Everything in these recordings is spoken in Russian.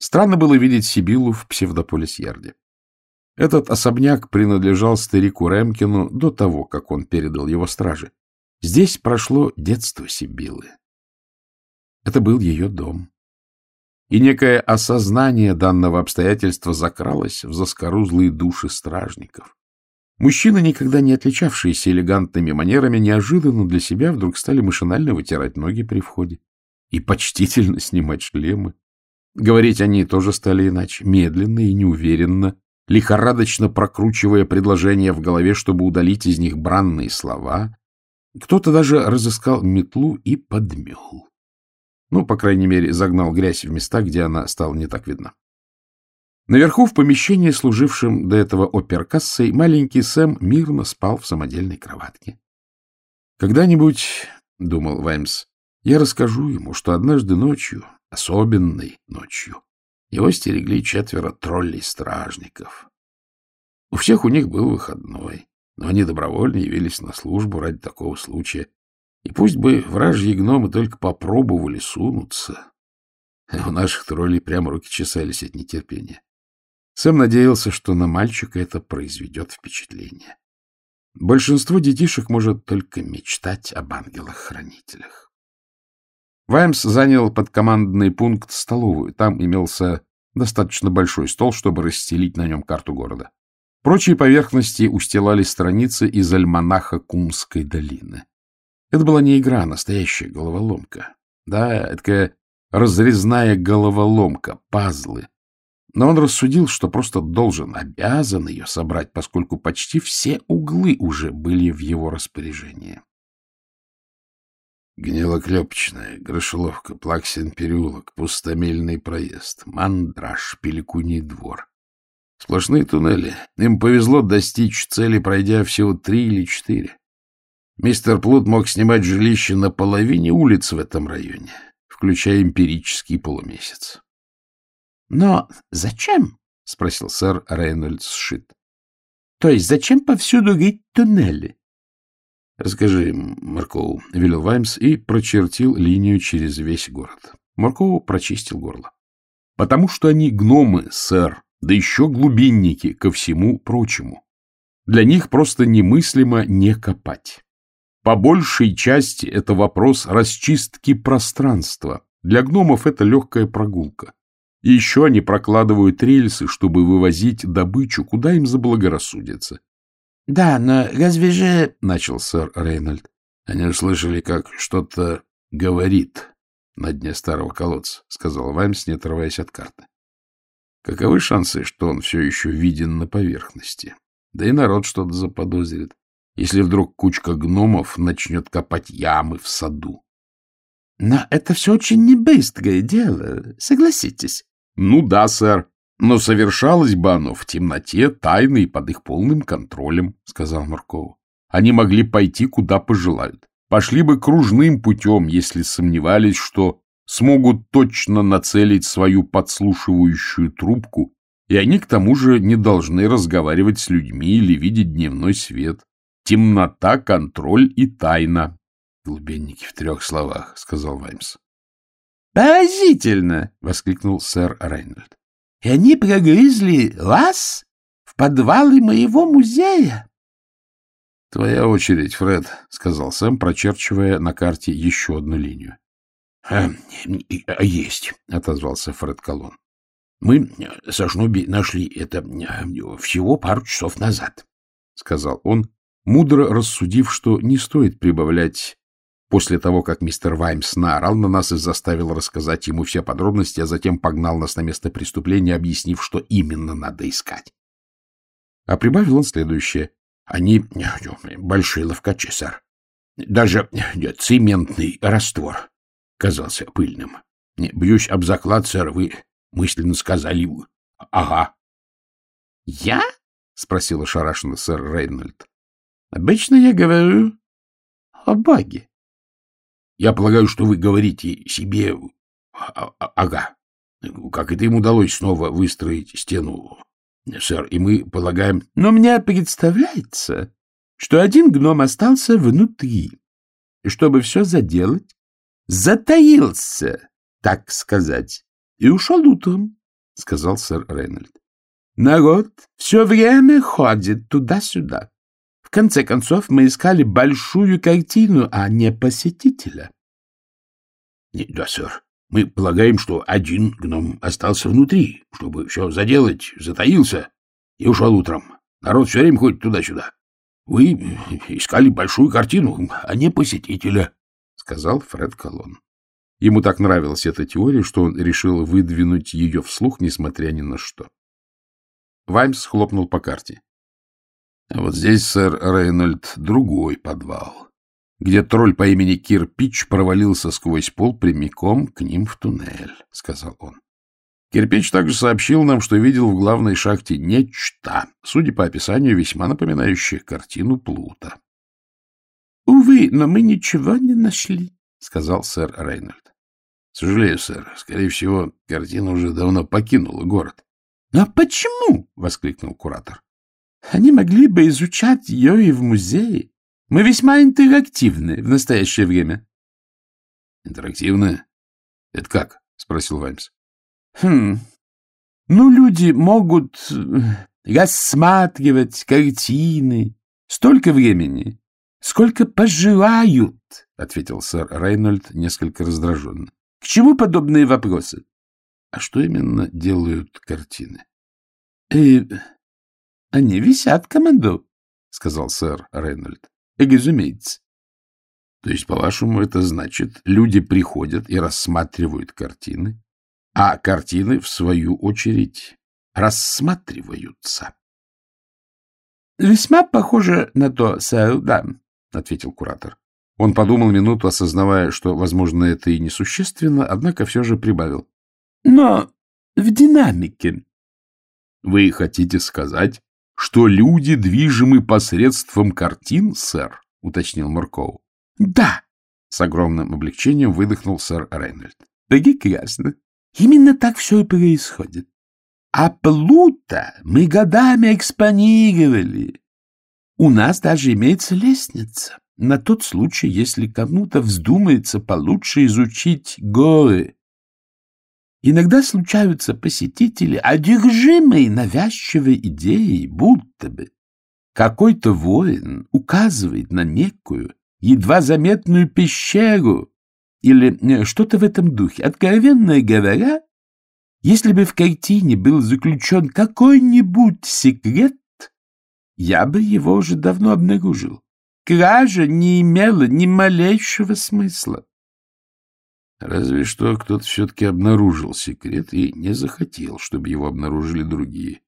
Странно было видеть Сибилу в псевдополисьерде. Этот особняк принадлежал старику Ремкину до того, как он передал его страже. Здесь прошло детство Сибилы. Это был ее дом. И некое осознание данного обстоятельства закралось в заскорузлые души стражников. Мужчины, никогда не отличавшиеся элегантными манерами, неожиданно для себя вдруг стали машинально вытирать ноги при входе и почтительно снимать шлемы. Говорить они тоже стали иначе, медленно и неуверенно, лихорадочно прокручивая предложения в голове, чтобы удалить из них бранные слова. Кто-то даже разыскал метлу и подмел. Ну, по крайней мере, загнал грязь в места, где она стала не так видна. Наверху в помещении, служившем до этого оперкассой, маленький Сэм мирно спал в самодельной кроватке. «Когда-нибудь, — думал Ваймс, — я расскажу ему, что однажды ночью особенной ночью. Его стерегли четверо троллей-стражников. У всех у них был выходной, но они добровольно явились на службу ради такого случая. И пусть бы вражьи гномы только попробовали сунуться. У наших троллей прямо руки чесались от нетерпения. Сэм надеялся, что на мальчика это произведет впечатление. Большинство детишек может только мечтать об ангелах-хранителях. Ваймс занял под командный пункт столовую. Там имелся достаточно большой стол, чтобы расстелить на нем карту города. Прочие поверхности устилали страницы из альманаха Кумской долины. Это была не игра, а настоящая головоломка. Да, такая разрезная головоломка, пазлы. Но он рассудил, что просто должен, обязан ее собрать, поскольку почти все углы уже были в его распоряжении. Гнило клепочная, Грошеловка, Плаксин переулок, пустомельный проезд, мандраж, пеликуний двор. Сплошные туннели. Им повезло достичь цели, пройдя всего три или четыре. Мистер Плут мог снимать жилище на половине улиц в этом районе, включая эмпирический полумесяц. — Но зачем? — спросил сэр Рейнольдс Шит. — То есть зачем повсюду гить туннели? Расскажи, Маркоу, велел Ваймс и прочертил линию через весь город. Маркоу прочистил горло. Потому что они гномы, сэр, да еще глубинники ко всему прочему. Для них просто немыслимо не копать. По большей части это вопрос расчистки пространства. Для гномов это легкая прогулка. Еще они прокладывают рельсы, чтобы вывозить добычу, куда им заблагорассудится. «Да, но разве же...» — начал сэр Рейнольд. «Они услышали, как что-то говорит на дне старого колодца», — сказал Ваймс, не отрываясь от карты. «Каковы шансы, что он все еще виден на поверхности? Да и народ что-то заподозрит, если вдруг кучка гномов начнет копать ямы в саду». «Но это все очень небыстрое дело, согласитесь». «Ну да, сэр», но совершалось бы оно в темноте, тайно и под их полным контролем, — сказал Марков. Они могли пойти, куда пожелают. Пошли бы кружным путем, если сомневались, что смогут точно нацелить свою подслушивающую трубку, и они к тому же не должны разговаривать с людьми или видеть дневной свет. Темнота, контроль и тайна. — Глубинники в трех словах, — сказал Ваймс. «Поразительно!» — воскликнул сэр Рейнольд и они прогрызли вас в подвалы моего музея. — Твоя очередь, Фред, — сказал Сэм, прочерчивая на карте еще одну линию. — Есть, — отозвался Фред Колон. — Мы со Шнуби нашли это всего пару часов назад, — сказал он, мудро рассудив, что не стоит прибавлять После того, как мистер Вайм наорал на нас и заставил рассказать ему все подробности, а затем погнал нас на место преступления, объяснив, что именно надо искать. А прибавил он следующее. Они большие ловкачи, сэр. Даже нет, цементный раствор казался пыльным. Бьюсь об заклад, сэр, вы мысленно сказали «ага». — Я? — спросил шарашенно сэр Рейнольд. — Обычно я говорю о баге. Я полагаю, что вы говорите себе, а, а, ага, как это им удалось снова выстроить стену, сэр, и мы полагаем... Но мне представляется, что один гном остался внутри, и чтобы все заделать, затаился, так сказать, и ушел утром, — сказал сэр Рейнольд. Народ все время ходит туда-сюда. Конце концов, мы искали большую картину, а не посетителя. — Нет, да, сэр. Мы полагаем, что один гном остался внутри, чтобы все заделать, затаился и ушел утром. Народ все время ходит туда-сюда. Вы искали большую картину, а не посетителя, — сказал Фред Колон. Ему так нравилась эта теория, что он решил выдвинуть ее вслух, несмотря ни на что. Ваймс хлопнул по карте. А вот здесь, сэр Рейнольд, другой подвал, где тролль по имени Кирпич провалился сквозь пол прямиком к ним в туннель, — сказал он. Кирпич также сообщил нам, что видел в главной шахте нечто, судя по описанию, весьма напоминающее картину Плута. — Увы, но мы ничего не нашли, — сказал сэр Рейнольд. — Сожалею, сэр. Скорее всего, картина уже давно покинула город. — Но почему? — воскликнул куратор. Они могли бы изучать ее и в музее. Мы весьма интерактивны в настоящее время. — Интерактивны? Это как? — спросил Ваймс. — Хм. Ну, люди могут рассматривать картины столько времени, сколько пожелают, — ответил сэр Рейнольд несколько раздраженно. — К чему подобные вопросы? — А что именно делают картины? И — они висят, команду, — сказал сэр Рейнольд. — Экзумейц. — То есть, по-вашему, это значит, люди приходят и рассматривают картины, а картины, в свою очередь, рассматриваются? — Весьма похоже на то, сэр, да, — ответил куратор. Он подумал минуту, осознавая, что, возможно, это и несущественно, однако все же прибавил. — Но в динамике. — Вы хотите сказать, что люди движимы посредством картин, сэр, — уточнил Муркоу. — Да, — с огромным облегчением выдохнул сэр Рейнольд. — Прекрасно. Именно так все и происходит. А Плута мы годами экспонировали. У нас даже имеется лестница, на тот случай, если кому-то вздумается получше изучить горы. Иногда случаются посетители, а одержимые навязчивой идеей, будто бы какой-то воин указывает на некую, едва заметную пещеру или э, что-то в этом духе. Откровенно говоря, если бы в картине был заключен какой-нибудь секрет, я бы его уже давно обнаружил. Кража не имела ни малейшего смысла. Разве что кто-то все-таки обнаружил секрет и не захотел, чтобы его обнаружили другие.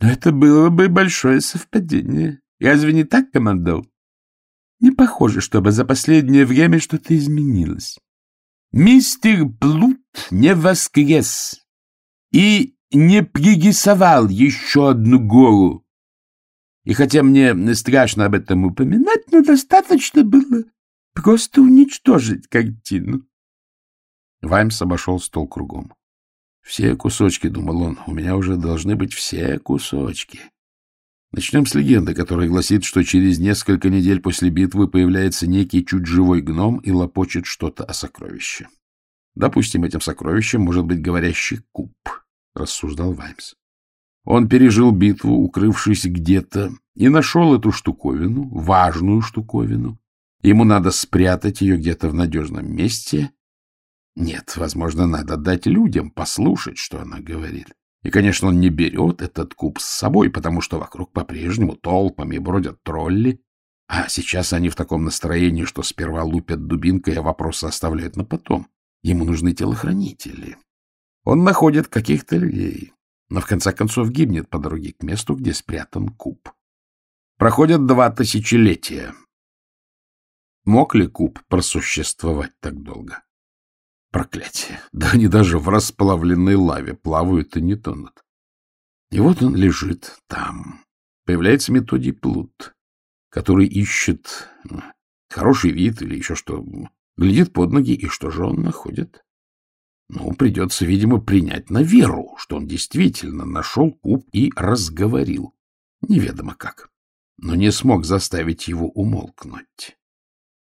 Но это было бы большое совпадение. Разве не так, командор? Не похоже, чтобы за последнее время что-то изменилось. Мистер Плут не воскрес и не пригисовал еще одну гору. И хотя мне страшно об этом упоминать, но достаточно было просто уничтожить картину. Ваймс обошел стол кругом. «Все кусочки», — думал он, — «у меня уже должны быть все кусочки». Начнем с легенды, которая гласит, что через несколько недель после битвы появляется некий чуть живой гном и лопочет что-то о сокровище. Допустим, этим сокровищем может быть говорящий куб, — рассуждал Ваймс. Он пережил битву, укрывшись где-то, и нашел эту штуковину, важную штуковину. Ему надо спрятать ее где-то в надежном месте нет, возможно, надо дать людям послушать, что она говорит. И, конечно, он не берет этот куб с собой, потому что вокруг по-прежнему толпами бродят тролли, а сейчас они в таком настроении, что сперва лупят дубинкой, а вопросы оставляют на потом. Ему нужны телохранители. Он находит каких-то людей, но в конце концов гибнет по дороге к месту, где спрятан куб. Проходят два тысячелетия. Мог ли куб просуществовать так долго? Проклятие! Да они даже в расплавленной лаве плавают и не тонут. И вот он лежит там. Появляется Методий Плут, который ищет хороший вид или еще что. Глядит под ноги, и что же он находит? Ну, придется, видимо, принять на веру, что он действительно нашел куб и разговорил. Неведомо как. Но не смог заставить его умолкнуть.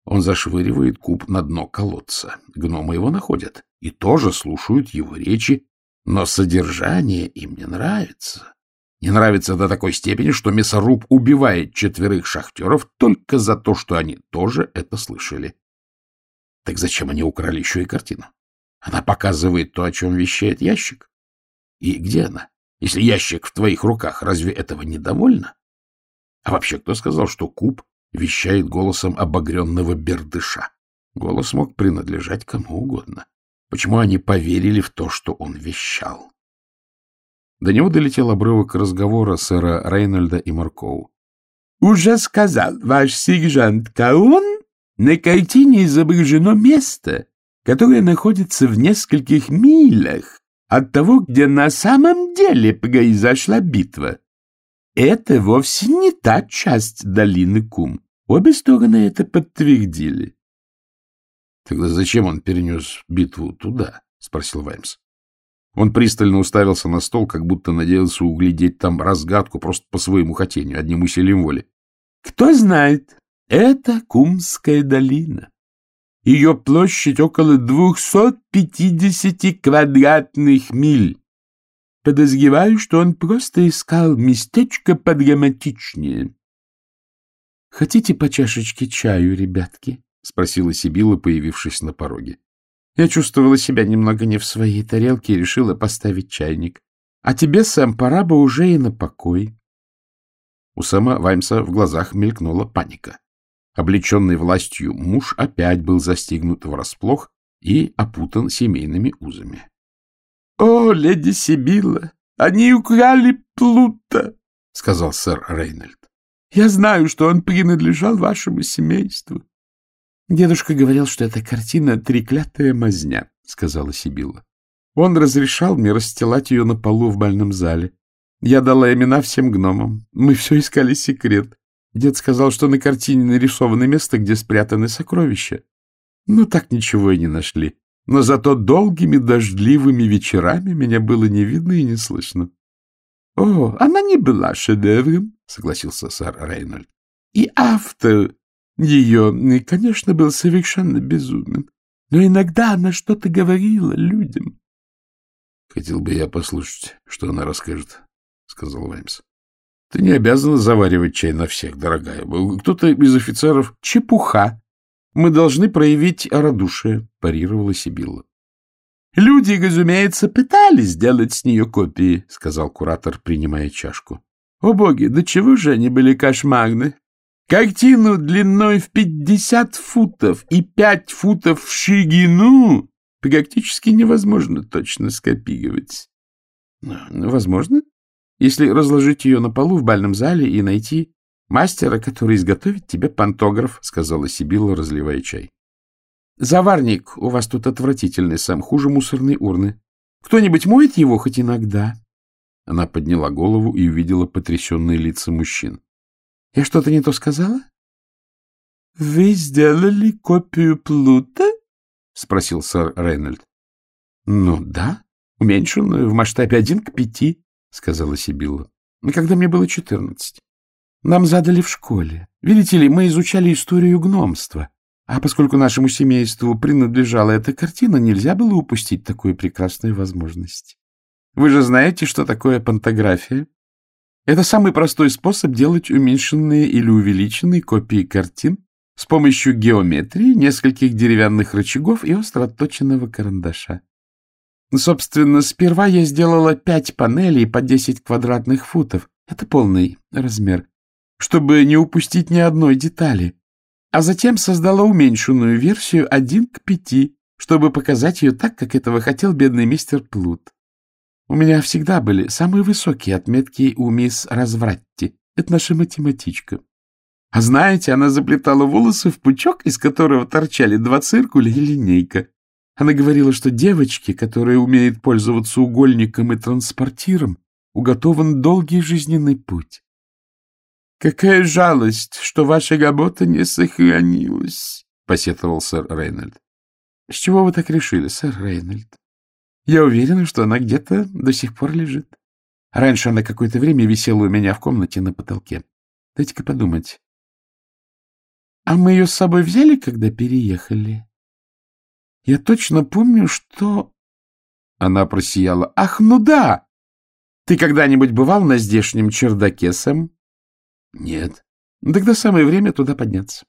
Он зашвыривает куб на дно колодца. Гномы его находят и тоже слушают его речи, но содержание им не нравится. Не нравится до такой степени, что мясоруб убивает четверых шахтеров только за то, что они тоже это слышали. Так зачем они украли еще и картину? Она показывает то, о чем вещает ящик. И где она? Если ящик в твоих руках, разве этого недовольно? А вообще, кто сказал, что куб вещает голосом обогренного бердыша. Голос мог принадлежать кому угодно. Почему они поверили в то, что он вещал? До него долетел обрывок разговора сэра Рейнольда и Маркоу. «Уже сказал ваш сержант Каун, на картине изображено место, которое находится в нескольких милях от того, где на самом деле произошла битва. Это вовсе не та часть долины Кум. Обе стороны это подтвердили. — Тогда зачем он перенес битву туда? — спросил Ваймс. Он пристально уставился на стол, как будто надеялся углядеть там разгадку просто по своему хотению, одним усилием воли. — Кто знает, это Кумская долина. Ее площадь около 250 квадратных миль. Подозреваю, что он просто искал местечко подраматичнее. — Хотите по чашечке чаю, ребятки? — спросила Сибила, появившись на пороге. Я чувствовала себя немного не в своей тарелке и решила поставить чайник. А тебе, Сэм, пора бы уже и на покой. У Сэма Ваймса в глазах мелькнула паника. Облеченный властью муж опять был застигнут врасплох и опутан семейными узами. — О, леди Сибила, они украли Плута! — сказал сэр Рейнольд. Я знаю, что он принадлежал вашему семейству. Дедушка говорил, что эта картина — треклятая мазня, — сказала Сибила. Он разрешал мне расстилать ее на полу в больном зале. Я дала имена всем гномам. Мы все искали секрет. Дед сказал, что на картине нарисовано место, где спрятаны сокровища. Но так ничего и не нашли. Но зато долгими дождливыми вечерами меня было не видно и не слышно. О, она не была шедевром, согласился сэр Рейнольд. И автор ее, конечно, был совершенно безумен. Но иногда она что-то говорила людям. — Хотел бы я послушать, что она расскажет, — сказал Ваймс. — Ты не обязана заваривать чай на всех, дорогая. Кто-то из офицеров... — Чепуха. Мы должны проявить радушие, — парировала Сибилла. «Люди, разумеется, пытались сделать с нее копии», — сказал куратор, принимая чашку. «О боги, до да чего же они были кошмарны! Картину длиной в пятьдесят футов и пять футов в ширину практически невозможно точно скопировать. Ну, ну, возможно, если разложить ее на полу в бальном зале и найти мастера, который изготовит тебе пантограф», — сказала Сибилла, разливая чай. Заварник у вас тут отвратительный, сам хуже мусорной урны. Кто-нибудь моет его хоть иногда? Она подняла голову и увидела потрясенные лица мужчин. — Я что-то не то сказала? — Вы сделали копию Плута? — спросил сэр Рейнольд. — Ну да, уменьшенную в масштабе один к пяти, — сказала Сибилла. — Когда мне было четырнадцать. Нам задали в школе. Видите ли, мы изучали историю гномства. А поскольку нашему семейству принадлежала эта картина, нельзя было упустить такую прекрасную возможность. Вы же знаете, что такое пантография? Это самый простой способ делать уменьшенные или увеличенные копии картин с помощью геометрии, нескольких деревянных рычагов и остроточенного карандаша. Собственно, сперва я сделала пять панелей по 10 квадратных футов. Это полный размер. Чтобы не упустить ни одной детали а затем создала уменьшенную версию один к пяти, чтобы показать ее так, как этого хотел бедный мистер Плут. У меня всегда были самые высокие отметки у мисс Развратти. Это наша математичка. А знаете, она заплетала волосы в пучок, из которого торчали два циркуля и линейка. Она говорила, что девочке, которая умеет пользоваться угольником и транспортиром, уготован долгий жизненный путь. «Какая жалость, что ваша работа не сохранилась!» — посетовал сэр Рейнольд. «С чего вы так решили, сэр Рейнольд? Я уверен, что она где-то до сих пор лежит. Раньше она какое-то время висела у меня в комнате на потолке. Дайте-ка подумать. А мы ее с собой взяли, когда переехали? Я точно помню, что...» Она просияла. «Ах, ну да! Ты когда-нибудь бывал на здешнем чердаке, Сэм?» Нет. Тогда самое время туда подняться.